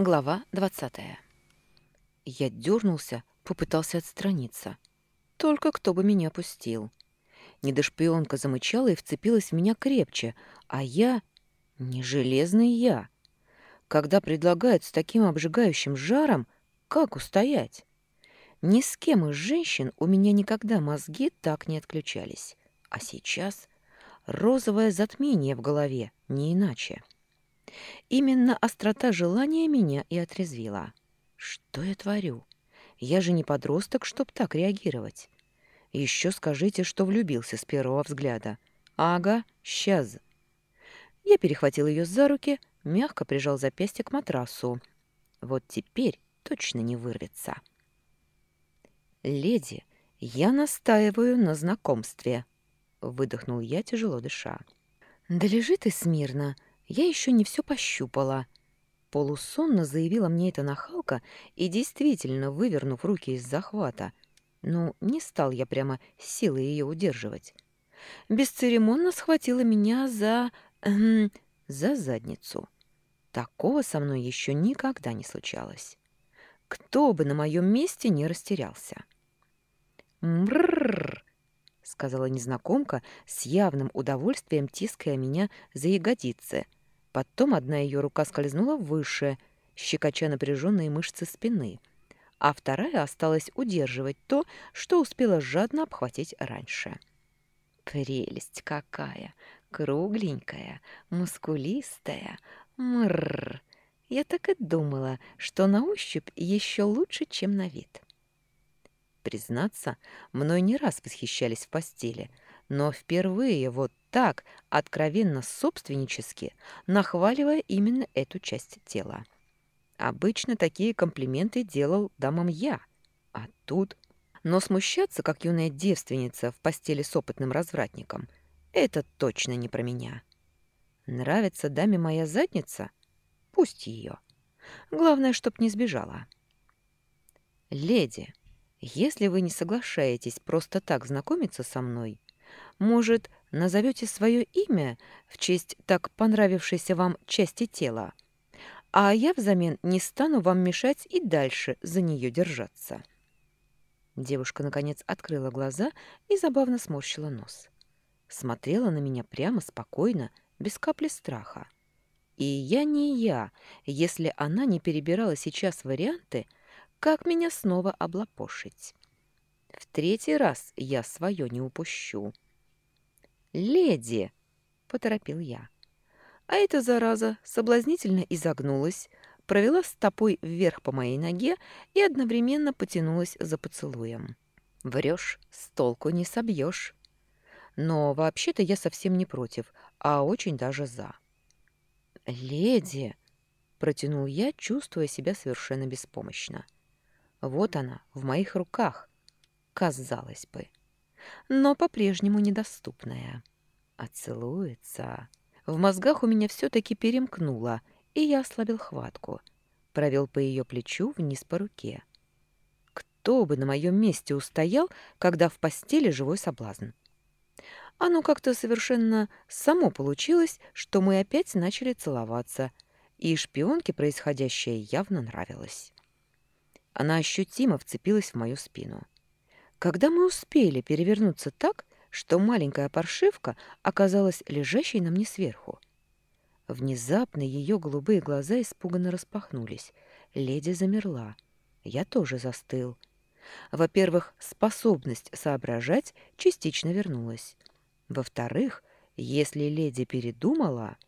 Глава двадцатая. Я дернулся, попытался отстраниться. Только кто бы меня пустил. Недошпионка замычала и вцепилась в меня крепче, а я... Не железный я. Когда предлагают с таким обжигающим жаром, как устоять? Ни с кем из женщин у меня никогда мозги так не отключались. А сейчас розовое затмение в голове, не иначе. Именно острота желания меня и отрезвила. Что я творю? Я же не подросток, чтоб так реагировать. Еще скажите, что влюбился с первого взгляда. Ага, сейчас. Я перехватил ее за руки, мягко прижал запястье к матрасу. Вот теперь точно не вырвется. «Леди, я настаиваю на знакомстве», — выдохнул я, тяжело дыша. «Да лежи ты смирно, я еще не все пощупала». Полусонно заявила мне эта нахалка и, действительно, вывернув руки из захвата, ну, не стал я прямо силой ее удерживать, бесцеремонно схватила меня за... Эм, за задницу. Такого со мной еще никогда не случалось. Кто бы на моем месте не растерялся. «Мрррр!» — сказала незнакомка с явным удовольствием, тиская меня за ягодицы — Потом одна ее рука скользнула выше, щекоча напряженные мышцы спины, а вторая осталась удерживать то, что успела жадно обхватить раньше. Прелесть какая! Кругленькая, мускулистая. Мрррр! Я так и думала, что на ощупь еще лучше, чем на вид. Признаться, мной не раз восхищались в постели, но впервые вот так, откровенно собственнически, нахваливая именно эту часть тела. Обычно такие комплименты делал дамам я, а тут... Но смущаться, как юная девственница в постели с опытным развратником, это точно не про меня. Нравится даме моя задница? Пусть ее. Главное, чтоб не сбежала. Леди, если вы не соглашаетесь просто так знакомиться со мной, может, назовете свое имя в честь так понравившейся вам части тела, а я взамен не стану вам мешать и дальше за нее держаться». Девушка, наконец, открыла глаза и забавно сморщила нос. Смотрела на меня прямо спокойно, без капли страха. И я не я, если она не перебирала сейчас варианты, как меня снова облапошить. В третий раз я свое не упущу. «Леди!» — поторопил я. А эта зараза соблазнительно изогнулась, провела стопой вверх по моей ноге и одновременно потянулась за поцелуем. Врешь, с толку не собьешь. Но вообще-то я совсем не против, а очень даже за. «Леди!» — протянул я, чувствуя себя совершенно беспомощно. Вот она, в моих руках. Казалось бы но по-прежнему недоступная. А целуется. В мозгах у меня все-таки перемкнуло, и я ослабил хватку. Провел по ее плечу вниз по руке. Кто бы на моем месте устоял, когда в постели живой соблазн? Оно как-то совершенно само получилось, что мы опять начали целоваться, и шпионке происходящее явно нравилось. Она ощутимо вцепилась в мою спину. Когда мы успели перевернуться так, что маленькая паршивка оказалась лежащей на мне сверху? Внезапно ее голубые глаза испуганно распахнулись. Леди замерла. Я тоже застыл. Во-первых, способность соображать частично вернулась. Во-вторых, если леди передумала...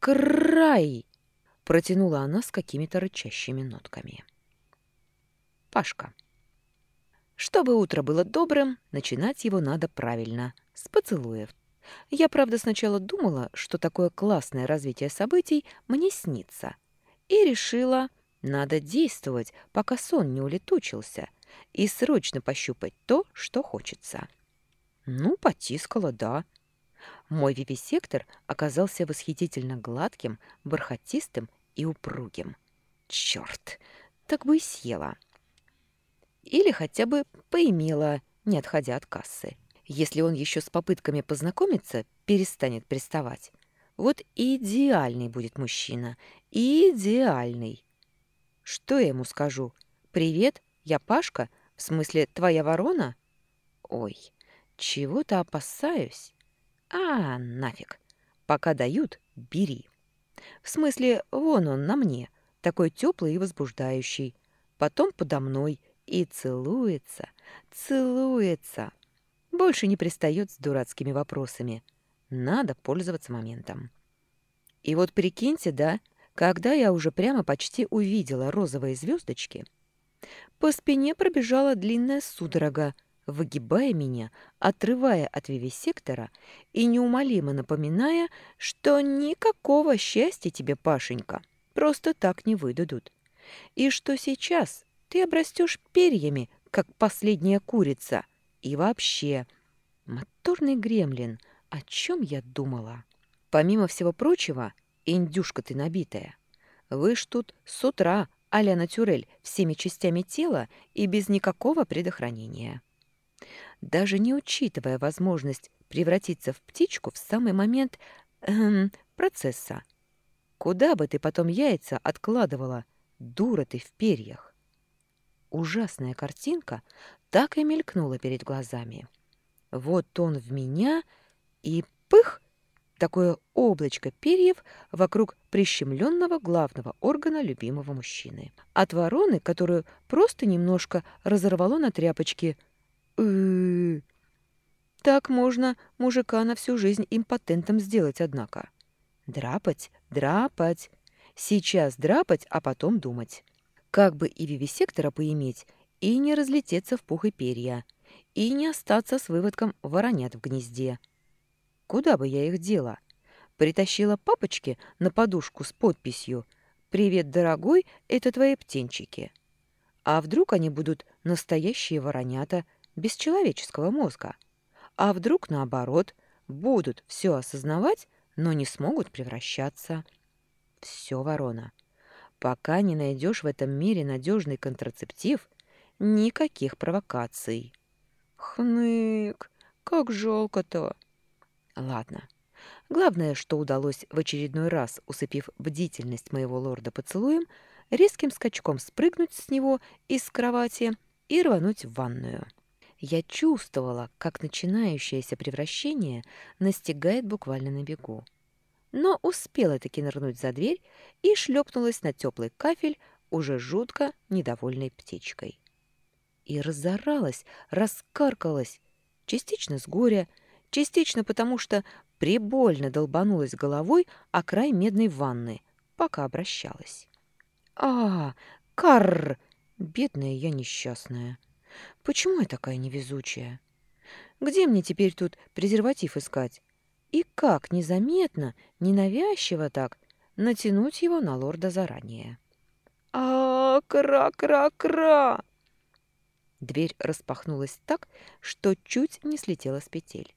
«Край!» — протянула она с какими-то рычащими нотками. Пашка. Чтобы утро было добрым, начинать его надо правильно, с поцелуев. Я, правда, сначала думала, что такое классное развитие событий мне снится, и решила, надо действовать, пока сон не улетучился, и срочно пощупать то, что хочется. Ну, потискала, да. Мой вивисектор оказался восхитительно гладким, бархатистым и упругим. Черт, так бы и съела. — или хотя бы поимела, не отходя от кассы. Если он еще с попытками познакомиться перестанет приставать. Вот идеальный будет мужчина. Идеальный. Что я ему скажу? «Привет, я Пашка, в смысле твоя ворона?» Ой, чего-то опасаюсь. А, нафиг. Пока дают, бери. В смысле, вон он на мне, такой теплый и возбуждающий. Потом подо мной и целуется, целуется. Больше не пристает с дурацкими вопросами. Надо пользоваться моментом. И вот прикиньте, да, когда я уже прямо почти увидела розовые звездочки, по спине пробежала длинная судорога, выгибая меня, отрывая от вивисектора и неумолимо напоминая, что никакого счастья тебе, Пашенька, просто так не выдадут. И что сейчас ты обрастешь перьями, как последняя курица. И вообще, моторный гремлин, о чем я думала? Помимо всего прочего, индюшка ты набитая. Вы ж тут с утра а-ля натюрель всеми частями тела и без никакого предохранения даже не учитывая возможность превратиться в птичку в самый момент эм, процесса. Куда бы ты потом яйца откладывала, дура ты в перьях? Ужасная картинка так и мелькнула перед глазами. Вот он в меня и пых! Такое облачко перьев вокруг прищемленного главного органа любимого мужчины. От вороны, которую просто немножко разорвало на тряпочки – так можно мужика на всю жизнь импотентом сделать, однако. Драпать, драпать. Сейчас драпать, а потом думать. Как бы и вивисектора поиметь, и не разлететься в пух и перья, и не остаться с выводком воронят в гнезде. Куда бы я их дела? Притащила папочки на подушку с подписью «Привет, дорогой, это твои птенчики». А вдруг они будут настоящие воронята – без человеческого мозга. А вдруг, наоборот, будут все осознавать, но не смогут превращаться. Все, ворона. Пока не найдешь в этом мире надежный контрацептив, никаких провокаций. Хнык, как жалко-то. Ладно. Главное, что удалось в очередной раз, усыпив бдительность моего лорда поцелуем, резким скачком спрыгнуть с него из кровати и рвануть в ванную. Я чувствовала, как начинающееся превращение настигает буквально на бегу. Но успела таки нырнуть за дверь и шлепнулась на теплый кафель уже жутко недовольной птичкой. И разоралась, раскаркалась, частично с горя, частично потому, что прибольно долбанулась головой о край медной ванны, пока обращалась. «А, карр! Бедная я несчастная!» Почему я такая невезучая? Где мне теперь тут презерватив искать? И как незаметно, ненавязчиво так натянуть его на лорда заранее? а кра-кра-кра! Дверь распахнулась так, что чуть не слетела с петель.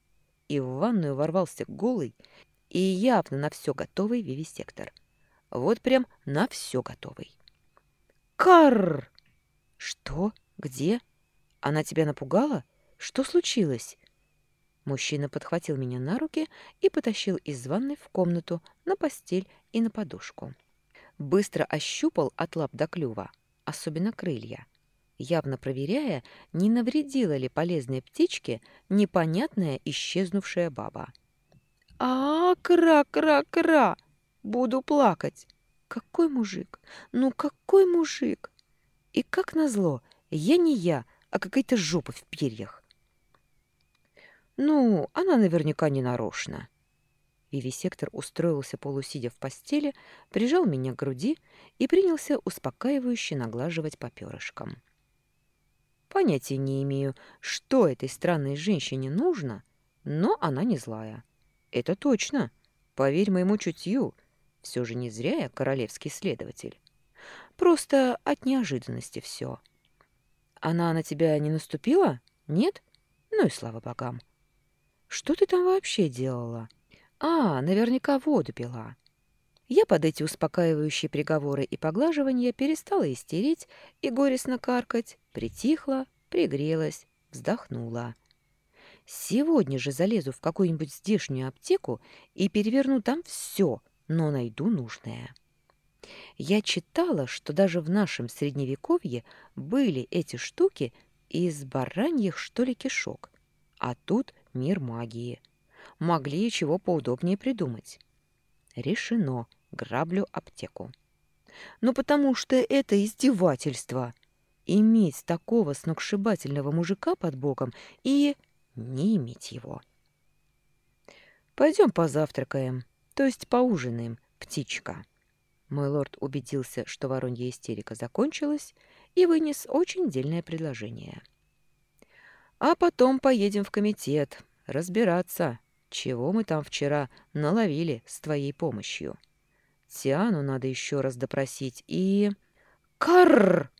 И в ванную ворвался голый и явно на все готовый вивисектор. Вот прям на все готовый. Карр! Что? Где? Она тебя напугала? Что случилось?» Мужчина подхватил меня на руки и потащил из ванной в комнату, на постель и на подушку. Быстро ощупал от лап до клюва, особенно крылья, явно проверяя, не навредила ли полезной птичке непонятная исчезнувшая баба. а кра-кра-кра! Буду плакать! Какой мужик! Ну какой мужик! И как назло, я не я, а какая-то жопа в перьях. Ну, она наверняка не нарочно. Вивисектор устроился полусидя в постели, прижал меня к груди и принялся успокаивающе наглаживать по перышкам. Понятия не имею, что этой странной женщине нужно, но она не злая. Это точно. Поверь моему чутью. Все же не зря я королевский следователь. Просто от неожиданности все. — она на тебя не наступила? Нет? Ну и слава богам. Что ты там вообще делала? А, наверняка воду пила. Я под эти успокаивающие приговоры и поглаживания перестала истерить и горестно каркать, притихла, пригрелась, вздохнула. Сегодня же залезу в какую-нибудь здешнюю аптеку и переверну там все, но найду нужное. Я читала, что даже в нашем средневековье были эти штуки из бараньих, что ли, кишок. А тут мир магии. Могли чего поудобнее придумать. Решено. Граблю аптеку. Ну, потому что это издевательство. Иметь такого сногсшибательного мужика под боком и не иметь его. Пойдем позавтракаем, то есть поужинаем, птичка. Мой лорд убедился, что воронья истерика закончилась, и вынес очень дельное предложение. А потом поедем в комитет разбираться, чего мы там вчера наловили с твоей помощью. Тиану надо еще раз допросить и... Карр!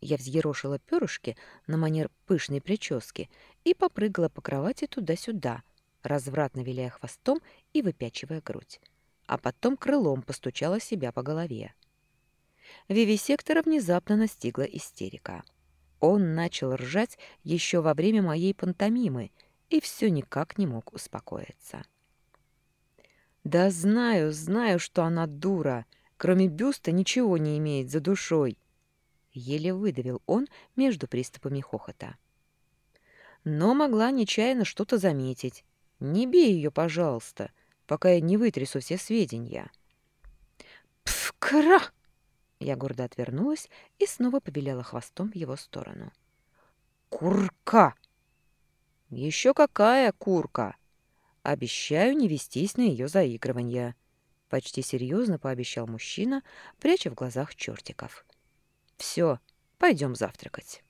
Я взъерошила перышки на манер пышной прически и попрыгала по кровати туда-сюда, развратно виляя хвостом и выпячивая грудь. А потом крылом постучала себя по голове. Вивисектора внезапно настигла истерика. Он начал ржать еще во время моей пантомимы и все никак не мог успокоиться. «Да знаю, знаю, что она дура. Кроме бюста ничего не имеет за душой», — еле выдавил он между приступами хохота. Но могла нечаянно что-то заметить. Не бей ее, пожалуйста, пока я не вытрясу все сведения. «Пф-кра!» Я гордо отвернулась и снова повеляла хвостом в его сторону. «Курка!» «Еще какая курка!» Обещаю не вестись на ее заигрывание. Почти серьезно пообещал мужчина, пряча в глазах чертиков. Все, пойдем завтракать.